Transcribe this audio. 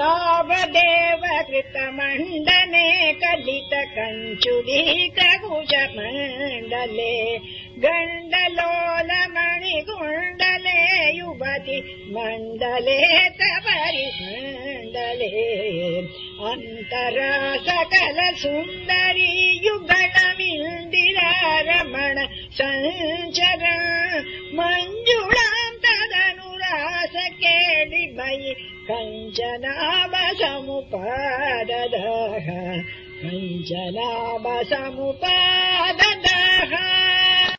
तावदेव कृतमण्डने कलित कञ्चुलीककुशमण्डले गण्डलोलमणिकुण्डले युवति मण्डले तपरिमण्डले अन्तरा सकल सुन्दरी युगणमिन्दिरा रमण सञ्चर केलिमयि कञ्चनामसमुपाददः। कञ्चनामसमुपाददः